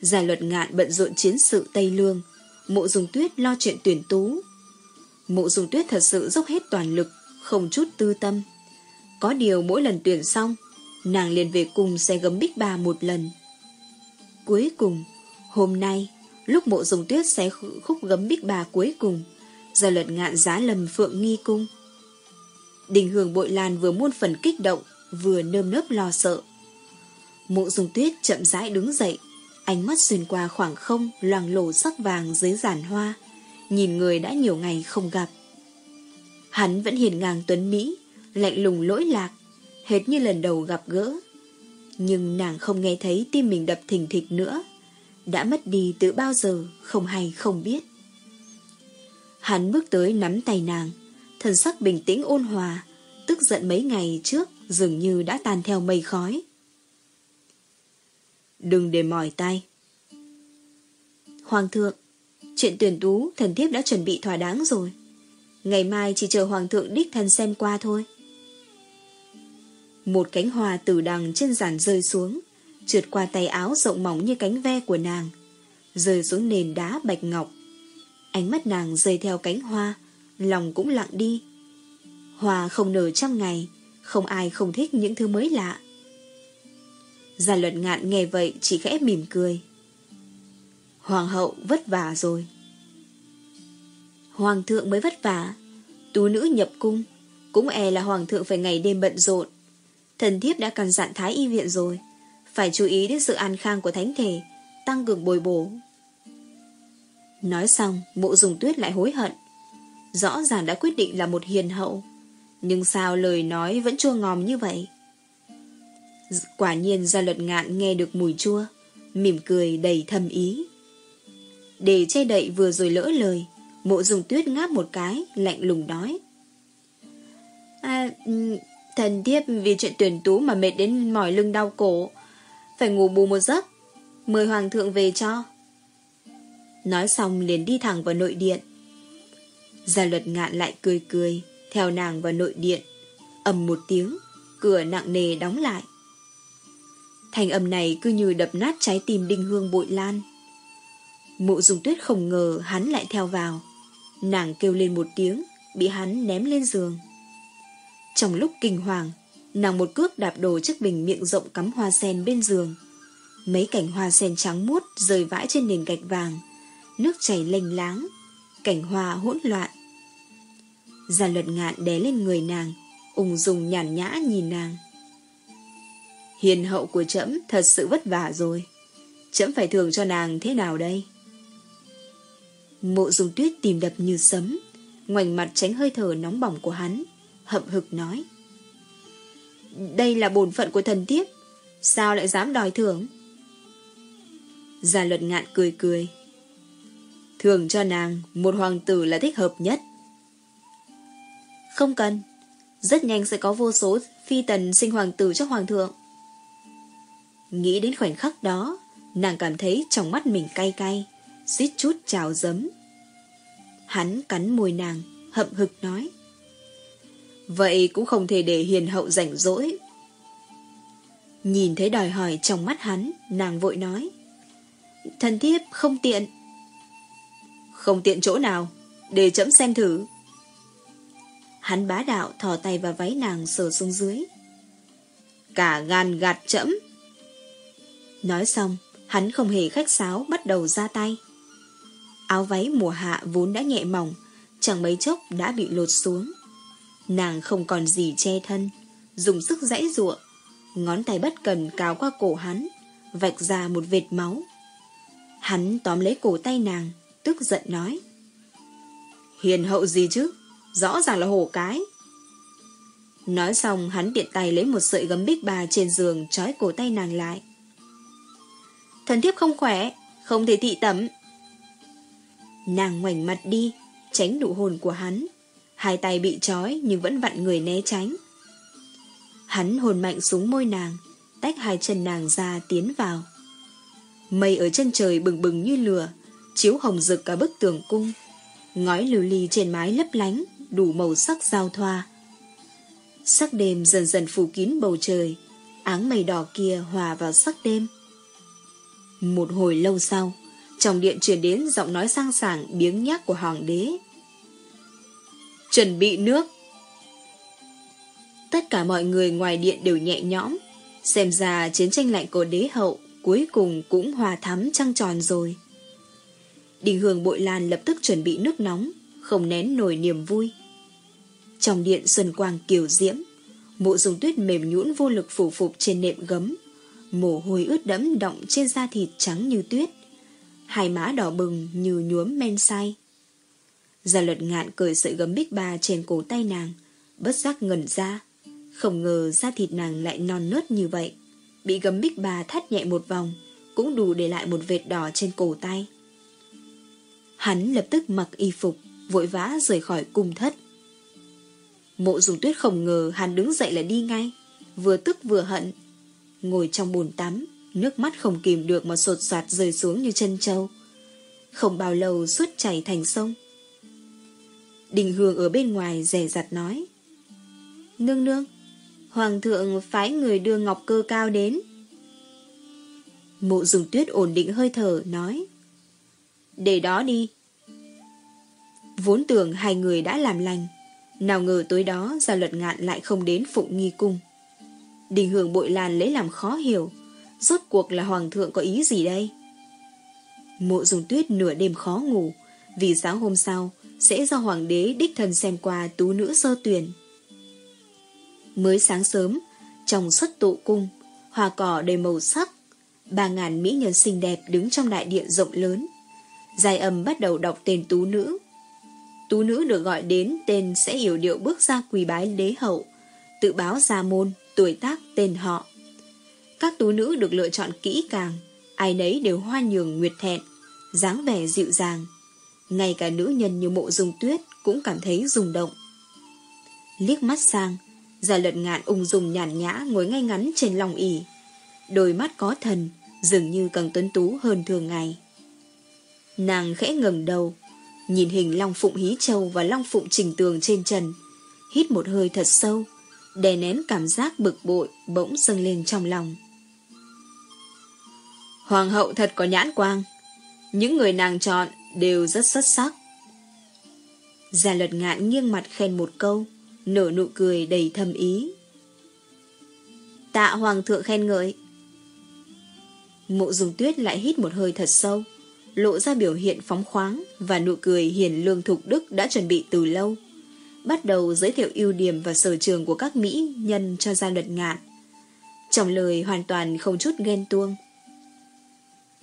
Gia luật ngạn bận rộn chiến sự Tây Lương, mộ dùng tuyết lo chuyện tuyển tú. Mộ dùng tuyết thật sự dốc hết toàn lực, không chút tư tâm. Có điều mỗi lần tuyển xong, nàng liền về cùng xe gấm bích ba một lần. Cuối cùng, hôm nay, lúc mộ dùng tuyết xé khúc gấm bích bà cuối cùng, giờ luật ngạn giá lầm phượng nghi cung. Đình hưởng bội lan vừa muôn phần kích động, vừa nơm nớp lo sợ. Mộ dùng tuyết chậm rãi đứng dậy, Ánh mắt xuyên qua khoảng không loàng lổ sắc vàng dưới giàn hoa, nhìn người đã nhiều ngày không gặp. Hắn vẫn hiền ngang tuấn Mỹ, lạnh lùng lỗi lạc, hệt như lần đầu gặp gỡ. Nhưng nàng không nghe thấy tim mình đập thình thịch nữa, đã mất đi từ bao giờ không hay không biết. Hắn bước tới nắm tay nàng, thần sắc bình tĩnh ôn hòa, tức giận mấy ngày trước dường như đã tan theo mây khói. Đừng để mỏi tay. Hoàng thượng, chuyện tuyển tú thần thiếp đã chuẩn bị thỏa đáng rồi. Ngày mai chỉ chờ hoàng thượng đích thân xem qua thôi. Một cánh hoa từ đằng trên giàn rơi xuống, trượt qua tay áo rộng mỏng như cánh ve của nàng. rơi xuống nền đá bạch ngọc. Ánh mắt nàng rơi theo cánh hoa, lòng cũng lặng đi. Hoa không nở trăm ngày, không ai không thích những thứ mới lạ. Gia luật ngạn nghe vậy chỉ khẽ mỉm cười. Hoàng hậu vất vả rồi. Hoàng thượng mới vất vả, tú nữ nhập cung, cũng e là hoàng thượng phải ngày đêm bận rộn. Thần thiếp đã căn dặn thái y viện rồi, phải chú ý đến sự an khang của thánh thể, tăng cường bồi bổ. Nói xong, mộ dùng tuyết lại hối hận. Rõ ràng đã quyết định là một hiền hậu, nhưng sao lời nói vẫn chua ngòm như vậy? Quả nhiên ra luật ngạn nghe được mùi chua, mỉm cười đầy thâm ý. Để che đậy vừa rồi lỡ lời, mộ dùng tuyết ngáp một cái, lạnh lùng nói. À, ừ, thần thiếp vì chuyện tuyển tú mà mệt đến mỏi lưng đau cổ, phải ngủ bù một giấc, mời hoàng thượng về cho. Nói xong liền đi thẳng vào nội điện. Gia luật ngạn lại cười cười, theo nàng vào nội điện. ầm một tiếng, cửa nặng nề đóng lại. Thành âm này cứ như đập nát trái tim đinh hương bội lan. Mộ dùng tuyết không ngờ hắn lại theo vào. Nàng kêu lên một tiếng, bị hắn ném lên giường. Trong lúc kinh hoàng, nàng một cước đạp đổ chiếc bình miệng rộng cắm hoa sen bên giường. Mấy cảnh hoa sen trắng muốt rơi vãi trên nền gạch vàng, nước chảy lênh láng, cảnh hoa hỗn loạn. Gia luật ngạn đé lên người nàng, ung dung nhàn nhã nhìn nàng. Hiền hậu của trẫm thật sự vất vả rồi. Trẫm phải thường cho nàng thế nào đây? Mộ dùng tuyết tìm đập như sấm, ngoảnh mặt tránh hơi thở nóng bỏng của hắn, hậm hực nói. Đây là bổn phận của thần thiếp, sao lại dám đòi thưởng? Gia luật ngạn cười cười. Thường cho nàng một hoàng tử là thích hợp nhất. Không cần, rất nhanh sẽ có vô số phi tần sinh hoàng tử cho hoàng thượng. Nghĩ đến khoảnh khắc đó, nàng cảm thấy trong mắt mình cay cay, suýt chút trào dấm. Hắn cắn môi nàng, hậm hực nói. Vậy cũng không thể để hiền hậu rảnh rỗi. Nhìn thấy đòi hỏi trong mắt hắn, nàng vội nói. Thần thiếp không tiện. Không tiện chỗ nào, để chấm xem thử. Hắn bá đạo thò tay vào váy nàng sờ xuống dưới. Cả gan gạt chấm. Nói xong, hắn không hề khách sáo bắt đầu ra tay. Áo váy mùa hạ vốn đã nhẹ mỏng, chẳng mấy chốc đã bị lột xuống. Nàng không còn gì che thân, dùng sức dãy ruộng, ngón tay bất cần cào qua cổ hắn, vạch ra một vệt máu. Hắn tóm lấy cổ tay nàng, tức giận nói. Hiền hậu gì chứ, rõ ràng là hổ cái. Nói xong hắn tiện tay lấy một sợi gấm bích bà trên giường trói cổ tay nàng lại. Thần thiếp không khỏe, không thể thị tẩm. Nàng ngoảnh mặt đi, tránh đủ hồn của hắn. Hai tay bị trói nhưng vẫn vặn người né tránh. Hắn hồn mạnh xuống môi nàng, tách hai chân nàng ra tiến vào. Mây ở chân trời bừng bừng như lửa, chiếu hồng rực cả bức tường cung. Ngói lưu ly trên mái lấp lánh, đủ màu sắc giao thoa. Sắc đêm dần dần phủ kín bầu trời, áng mây đỏ kia hòa vào sắc đêm. Một hồi lâu sau, trong điện truyền đến giọng nói sang sảng biếng nhác của hoàng đế. Chuẩn bị nước. Tất cả mọi người ngoài điện đều nhẹ nhõm, xem ra chiến tranh lạnh của đế hậu cuối cùng cũng hòa thắm trăng tròn rồi. Đình hương bội lan lập tức chuẩn bị nước nóng, không nén nổi niềm vui. Trong điện xuân quang kiều diễm, mộ dùng tuyết mềm nhũn vô lực phủ phục trên nệm gấm, mồ hôi ướt đẫm động trên da thịt trắng như tuyết, hai má đỏ bừng như nhuốm men say. Gia luật ngạn cởi sợi gấm bích ba trên cổ tay nàng, bất giác ngẩn ra, không ngờ da thịt nàng lại non nớt như vậy. Bị gấm bích ba thắt nhẹ một vòng, cũng đủ để lại một vệt đỏ trên cổ tay. Hắn lập tức mặc y phục, vội vã rời khỏi cung thất. Mộ dùng tuyết không ngờ hắn đứng dậy là đi ngay, vừa tức vừa hận. Ngồi trong bồn tắm, nước mắt không kìm được mà sột soạt rơi xuống như chân trâu. Không bao lâu suốt chảy thành sông. Đình Hương ở bên ngoài rẻ rặt nói. Nương nương, Hoàng thượng phái người đưa ngọc cơ cao đến. Mộ dùng tuyết ổn định hơi thở, nói. để đó đi. Vốn tưởng hai người đã làm lành, nào ngờ tối đó gia luật ngạn lại không đến phụng nghi cung. Đình hương bội làn lấy làm khó hiểu, rốt cuộc là hoàng thượng có ý gì đây? Mộ dùng tuyết nửa đêm khó ngủ, vì sáng hôm sau sẽ do hoàng đế đích thân xem qua tú nữ sơ tuyển. Mới sáng sớm, trong xuất tụ cung, hoa cỏ đầy màu sắc, ba ngàn mỹ nhân xinh đẹp đứng trong đại điện rộng lớn. Giai âm bắt đầu đọc tên tú nữ. Tú nữ được gọi đến tên sẽ hiểu điệu bước ra quỳ bái đế hậu, tự báo gia môn, tuổi tác, tên họ. Các tú nữ được lựa chọn kỹ càng, ai nấy đều hoa nhường nguyệt thẹn, dáng vẻ dịu dàng. Ngay cả nữ nhân như mộ dung tuyết cũng cảm thấy rung động. Liếc mắt sang, Gia lật ngạn ung dung nhàn nhã ngồi ngay ngắn trên lòng ỉ. Đôi mắt có thần, dường như càng tuấn tú hơn thường ngày. Nàng khẽ ngẩng đầu, nhìn hình Long Phụng Hí Châu và Long Phụng Trình Tường trên trần, hít một hơi thật sâu, đè nén cảm giác bực bội bỗng dâng lên trong lòng. Hoàng hậu thật có nhãn quang, những người nàng chọn đều rất xuất sắc. Gia luật ngạn nghiêng mặt khen một câu, nở nụ cười đầy thâm ý. Tạ hoàng thượng khen ngợi. Mộ dùng tuyết lại hít một hơi thật sâu, lộ ra biểu hiện phóng khoáng và nụ cười hiền lương thục đức đã chuẩn bị từ lâu. Bắt đầu giới thiệu ưu điểm và sở trường của các mỹ nhân cho gia luật ngạn. Trong lời hoàn toàn không chút ghen tuông.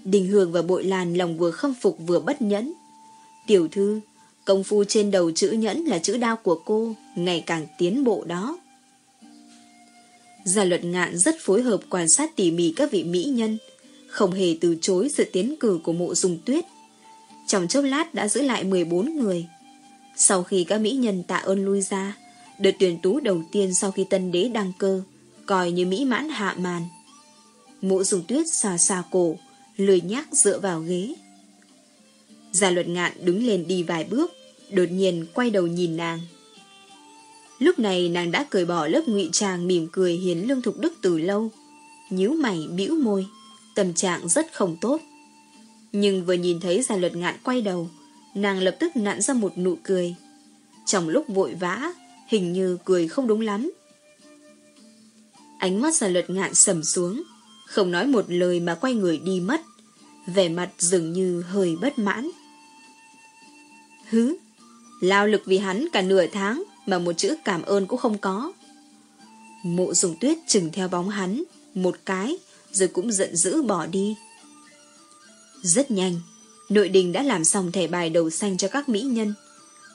Đình Hương và Bội Lan lòng vừa khâm phục vừa bất nhẫn. Tiểu thư, Công phu trên đầu chữ nhẫn là chữ đao của cô, ngày càng tiến bộ đó. Gia luật ngạn rất phối hợp quan sát tỉ mỉ các vị mỹ nhân, không hề từ chối sự tiến cử của mộ dùng tuyết. Trong chốc lát đã giữ lại 14 người. Sau khi các mỹ nhân tạ ơn lui ra, đợt tuyển tú đầu tiên sau khi tân đế đăng cơ, coi như mỹ mãn hạ màn. Mộ dùng tuyết xà xà cổ, lười nhác dựa vào ghế. Gia luật ngạn đứng lên đi vài bước, đột nhiên quay đầu nhìn nàng. Lúc này nàng đã cởi bỏ lớp ngụy trang mỉm cười hiến lương thục đức từ lâu, nhíu mày bĩu môi, tâm trạng rất không tốt. Nhưng vừa nhìn thấy gia luật ngạn quay đầu, nàng lập tức nặn ra một nụ cười. Trong lúc vội vã, hình như cười không đúng lắm. Ánh mắt gia luật ngạn sầm xuống, không nói một lời mà quay người đi mất, vẻ mặt dường như hơi bất mãn. Hứ, lao lực vì hắn cả nửa tháng mà một chữ cảm ơn cũng không có. Mộ dùng tuyết chừng theo bóng hắn, một cái, rồi cũng giận dữ bỏ đi. Rất nhanh, nội đình đã làm xong thẻ bài đầu xanh cho các mỹ nhân.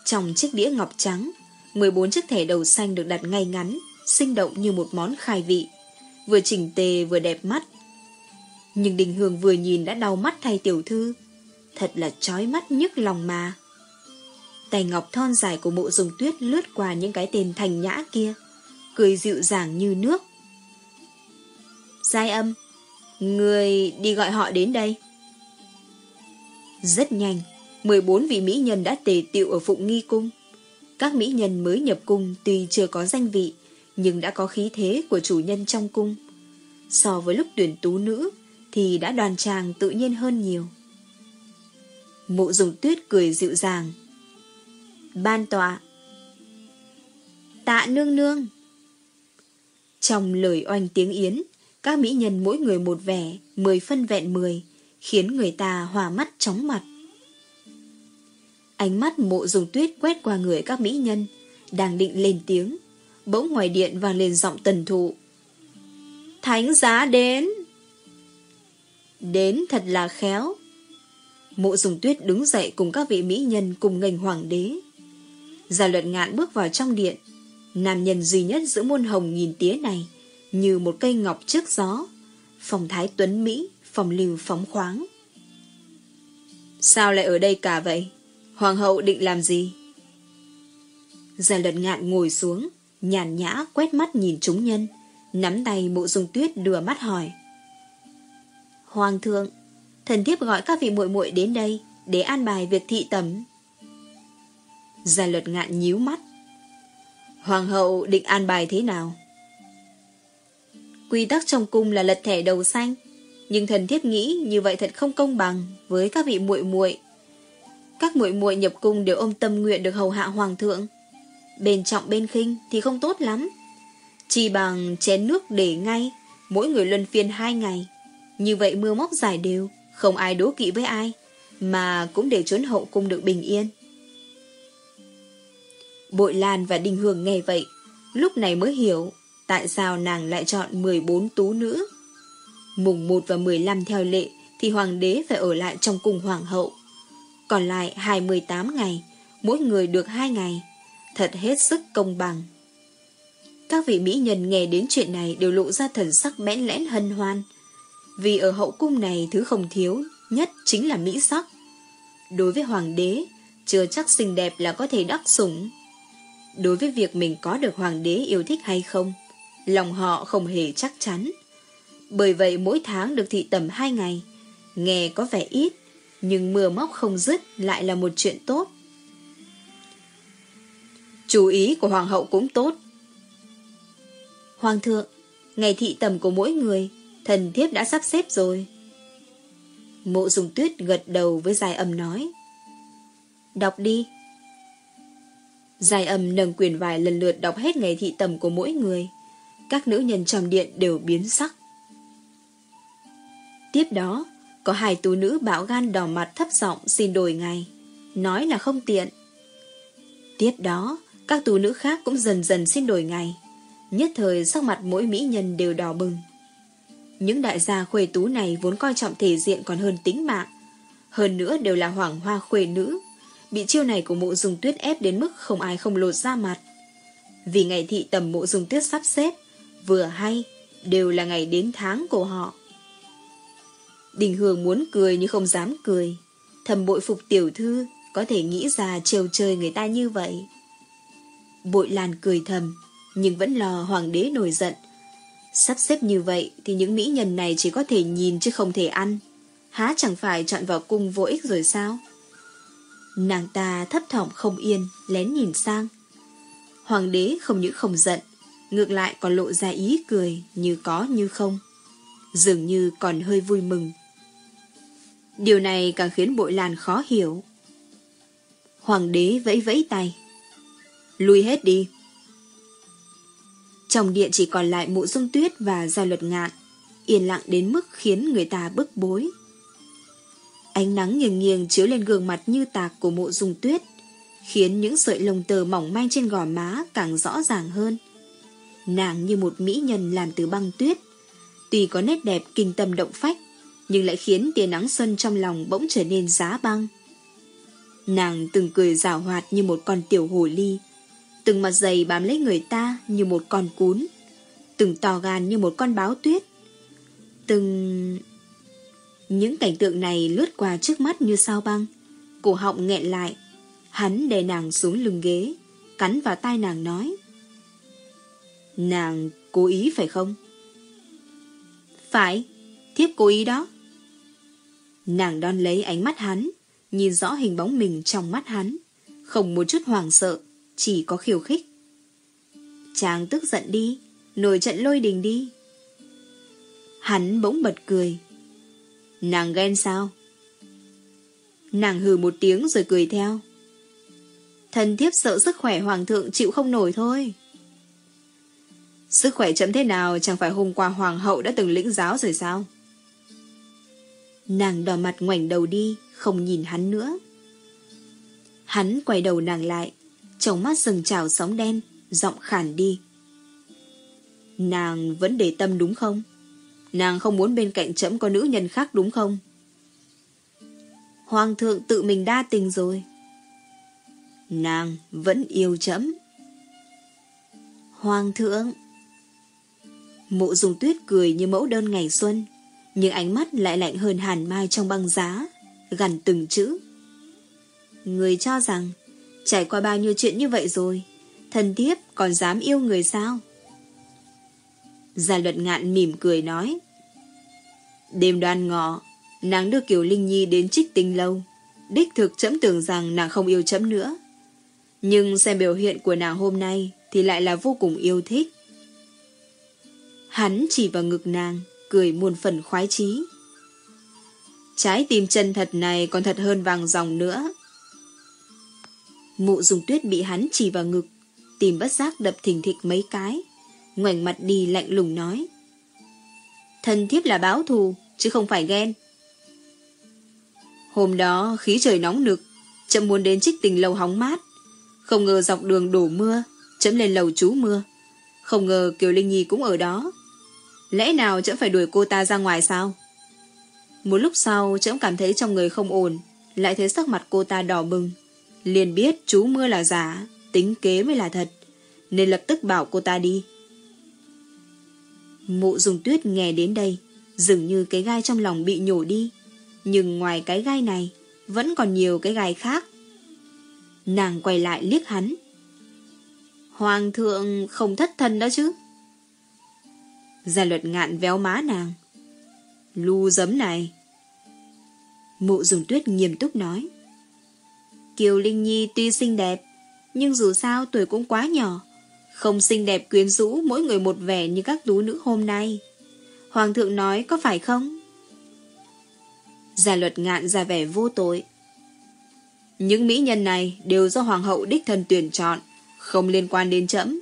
Trong chiếc đĩa ngọc trắng, 14 chiếc thẻ đầu xanh được đặt ngay ngắn, sinh động như một món khai vị, vừa chỉnh tề vừa đẹp mắt. Nhưng Đình Hương vừa nhìn đã đau mắt thay tiểu thư, thật là chói mắt nhức lòng mà. Tay ngọc thon dài của mộ dùng tuyết lướt qua những cái tên thành nhã kia, cười dịu dàng như nước. Giai âm, người đi gọi họ đến đây. Rất nhanh, 14 vị mỹ nhân đã tề tiệu ở Phụng Nghi Cung. Các mỹ nhân mới nhập cung tuy chưa có danh vị, nhưng đã có khí thế của chủ nhân trong cung. So với lúc tuyển tú nữ, thì đã đoàn tràng tự nhiên hơn nhiều. Mộ dùng tuyết cười dịu dàng, ban tọa. Tạ nương nương. Trong lời oanh tiếng yến, các mỹ nhân mỗi người một vẻ, mười phân vẹn mười, khiến người ta hòa mắt chóng mặt. Ánh mắt mộ dùng tuyết quét qua người các mỹ nhân, đang định lên tiếng, bỗng ngoài điện vang lên giọng tần thụ. Thánh giá đến! Đến thật là khéo. Mộ dùng tuyết đứng dậy cùng các vị mỹ nhân cùng ngành hoàng đế. Gia luật ngạn bước vào trong điện. Nam nhân duy nhất giữa muôn hồng nghìn tía này, như một cây ngọc trước gió. Phòng thái tuấn Mỹ, phòng lưu phóng khoáng. Sao lại ở đây cả vậy? Hoàng hậu định làm gì? Gia luật ngạn ngồi xuống, nhàn nhã quét mắt nhìn chúng nhân, nắm tay mộ dung tuyết đưa mắt hỏi. Hoàng thượng, thần thiếp gọi các vị muội muội đến đây để an bài việc thị tẩm. Gia luật ngạn nhíu mắt. Hoàng hậu định an bài thế nào? Quy tắc trong cung là lật thẻ đầu xanh, nhưng thần thiếp nghĩ như vậy thật không công bằng với các vị muội muội. Các muội muội nhập cung đều ôm tâm nguyện được hầu hạ hoàng thượng. Bên trọng bên khinh thì không tốt lắm. Chỉ bằng chén nước để ngay, mỗi người luân phiên hai ngày. Như vậy mưa móc dài đều, không ai đố kỵ với ai, mà cũng để trốn hậu cung được bình yên. Bội Lan và Đình Hương nghe vậy, lúc này mới hiểu tại sao nàng lại chọn 14 tú nữ. Mùng 1 và 15 theo lệ thì hoàng đế phải ở lại trong cung hoàng hậu. Còn lại 28 ngày, mỗi người được 2 ngày, thật hết sức công bằng. Các vị mỹ nhân nghe đến chuyện này đều lộ ra thần sắc bẽn lẽn hân hoan. Vì ở hậu cung này thứ không thiếu nhất chính là mỹ sắc. Đối với hoàng đế, chưa chắc xinh đẹp là có thể đắc sủng. Đối với việc mình có được hoàng đế yêu thích hay không, lòng họ không hề chắc chắn. Bởi vậy mỗi tháng được thị tầm hai ngày, nghe có vẻ ít, nhưng mưa móc không dứt lại là một chuyện tốt. Chú ý của hoàng hậu cũng tốt. Hoàng thượng, ngày thị tầm của mỗi người, thần thiếp đã sắp xếp rồi. Mộ dùng tuyết gật đầu với dài âm nói. Đọc đi. Dài âm nâng quyền vài lần lượt đọc hết ngày thị tầm của mỗi người. Các nữ nhân trong điện đều biến sắc. Tiếp đó, có hai tú nữ bạo gan đỏ mặt thấp giọng xin đổi ngày. Nói là không tiện. Tiếp đó, các tú nữ khác cũng dần dần xin đổi ngày. Nhất thời sắc mặt mỗi mỹ nhân đều đỏ bừng. Những đại gia khuê tú này vốn coi trọng thể diện còn hơn tính mạng. Hơn nữa đều là hoàng hoa khuê nữ. Bị chiêu này của mộ dùng tuyết ép đến mức không ai không lột ra mặt. Vì ngày thị tầm mộ dùng tuyết sắp xếp, vừa hay, đều là ngày đến tháng của họ. Đình Hương muốn cười nhưng không dám cười. Thầm bội phục tiểu thư, có thể nghĩ ra trêu chơi người ta như vậy. Bội Lan cười thầm, nhưng vẫn lo hoàng đế nổi giận. Sắp xếp như vậy thì những mỹ nhân này chỉ có thể nhìn chứ không thể ăn. Há chẳng phải chọn vào cung vô ích rồi sao? Nàng ta thấp thỏm không yên, lén nhìn sang. Hoàng đế không những không giận, ngược lại còn lộ ra ý cười như có như không. Dường như còn hơi vui mừng. Điều này càng khiến bội làn khó hiểu. Hoàng đế vẫy vẫy tay. Lui hết đi. Trong điện chỉ còn lại mụ dung tuyết và gia luật ngạn, yên lặng đến mức khiến người ta bức bối. Ánh nắng nghiêng nghiêng chiếu lên gương mặt như tạc của mộ dung tuyết, khiến những sợi lông tơ mỏng manh trên gò má càng rõ ràng hơn. Nàng như một mỹ nhân làm từ băng tuyết, tuy có nét đẹp kinh tâm động phách, nhưng lại khiến tia nắng xuân trong lòng bỗng trở nên giá băng. Nàng từng cười rào hoạt như một con tiểu hồ ly, từng mặt dày bám lấy người ta như một con cún, từng to gan như một con báo tuyết, từng... Những cảnh tượng này lướt qua trước mắt như sao băng, cổ họng nghẹn lại, hắn đè nàng xuống lưng ghế, cắn vào tai nàng nói. Nàng cố ý phải không? Phải, thiếp cố ý đó. Nàng đón lấy ánh mắt hắn, nhìn rõ hình bóng mình trong mắt hắn, không một chút hoàng sợ, chỉ có khiêu khích. Chàng tức giận đi, nổi trận lôi đình đi. Hắn bỗng bật cười. Nàng ghen sao? Nàng hừ một tiếng rồi cười theo. Thần thiếp sợ sức khỏe hoàng thượng chịu không nổi thôi. Sức khỏe chậm thế nào chẳng phải hôm qua hoàng hậu đã từng lĩnh giáo rồi sao? Nàng đỏ mặt ngoảnh đầu đi, không nhìn hắn nữa. Hắn quay đầu nàng lại, trong mắt rừng trào sóng đen, giọng khản đi. Nàng vẫn để tâm đúng không? Nàng không muốn bên cạnh chấm có nữ nhân khác đúng không? Hoàng thượng tự mình đa tình rồi. Nàng vẫn yêu chấm. Hoàng thượng... Mộ dùng tuyết cười như mẫu đơn ngày xuân, nhưng ánh mắt lại lạnh hơn hàn mai trong băng giá, gần từng chữ. Người cho rằng, trải qua bao nhiêu chuyện như vậy rồi, thần thiếp còn dám yêu người sao? Gia luật ngạn mỉm cười nói. Đêm đoan ngọ, nàng đưa Kiều Linh Nhi đến trích tinh lâu. Đích thực chấm tưởng rằng nàng không yêu chấm nữa. Nhưng xem biểu hiện của nàng hôm nay thì lại là vô cùng yêu thích. Hắn chỉ vào ngực nàng, cười muôn phần khoái chí. Trái tim chân thật này còn thật hơn vàng dòng nữa. Mụ dùng tuyết bị hắn chỉ vào ngực, tìm bất giác đập thình thịch mấy cái, ngoảnh mặt đi lạnh lùng nói. Thân thiếp là báo thù, chứ không phải ghen. Hôm đó khí trời nóng nực, chậm muốn đến trích tình lầu hóng mát. Không ngờ dọc đường đổ mưa, chấm lên lầu trú mưa. Không ngờ Kiều Linh Nhi cũng ở đó. Lẽ nào chậm phải đuổi cô ta ra ngoài sao? Một lúc sau chậm cảm thấy trong người không ổn, lại thấy sắc mặt cô ta đỏ bừng. Liền biết chú mưa là giả, tính kế mới là thật, nên lập tức bảo cô ta đi. Mụ dùng tuyết nghe đến đây, dường như cái gai trong lòng bị nhổ đi. Nhưng ngoài cái gai này, vẫn còn nhiều cái gai khác. Nàng quay lại liếc hắn. Hoàng thượng không thất thân đó chứ. Gia luật ngạn véo má nàng. Lu giấm này. Mụ dùng tuyết nghiêm túc nói. Kiều Linh Nhi tuy xinh đẹp, nhưng dù sao tuổi cũng quá nhỏ. Không xinh đẹp quyến rũ mỗi người một vẻ như các tú nữ hôm nay. Hoàng thượng nói có phải không? Gia luật ngạn ra vẻ vô tội. Những mỹ nhân này đều do hoàng hậu đích thân tuyển chọn, không liên quan đến chấm.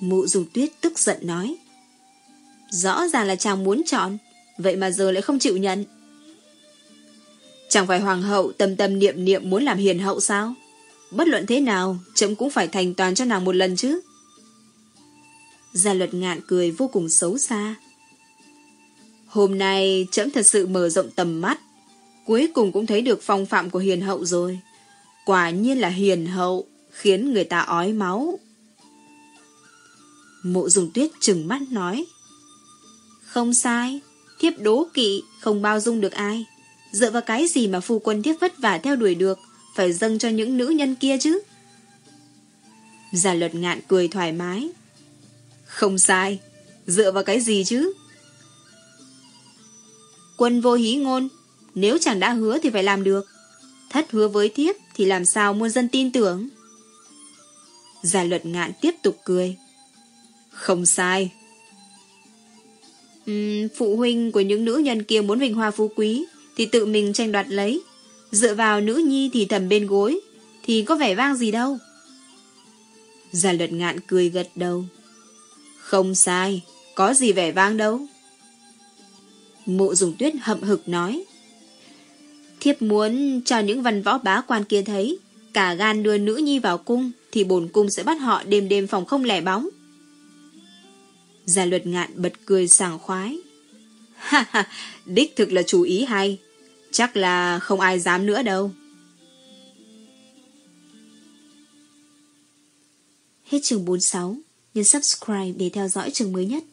Mụ dùng tuyết tức giận nói. Rõ ràng là chàng muốn chọn, vậy mà giờ lại không chịu nhận. Chẳng phải hoàng hậu tâm tâm niệm niệm muốn làm hiền hậu sao? Bất luận thế nào, chấm cũng phải thành toàn cho nàng một lần chứ. Gia luật ngạn cười vô cùng xấu xa. Hôm nay chấm thật sự mở rộng tầm mắt. Cuối cùng cũng thấy được phong phạm của hiền hậu rồi. Quả nhiên là hiền hậu, khiến người ta ói máu. Mộ dùng tuyết trừng mắt nói. Không sai, thiếp đố kỵ, không bao dung được ai. Dựa vào cái gì mà phu quân thiếp vất vả theo đuổi được, phải dâng cho những nữ nhân kia chứ? Giả luật ngạn cười thoải mái. Không sai, dựa vào cái gì chứ? Quân vô hí ngôn, nếu chẳng đã hứa thì phải làm được. Thất hứa với thiếp thì làm sao muôn dân tin tưởng? Giả luật ngạn tiếp tục cười. Không sai. Uhm, phụ huynh của những nữ nhân kia muốn vinh hoa phú quý thì tự mình tranh đoạt lấy. Dựa vào nữ nhi thì thầm bên gối thì có vẻ vang gì đâu. Giả luật ngạn cười gật đầu. Không sai, có gì vẻ vang đâu. Mụ dùng tuyết hậm hực nói. Thiếp muốn cho những văn võ bá quan kia thấy, cả gan đưa nữ nhi vào cung, thì bổn cung sẽ bắt họ đêm đêm phòng không lẻ bóng. Gia luật ngạn bật cười sảng khoái. Ha ha, đích thực là chủ ý hay. Chắc là không ai dám nữa đâu. Hết chương 46, nhấn subscribe để theo dõi chương mới nhất.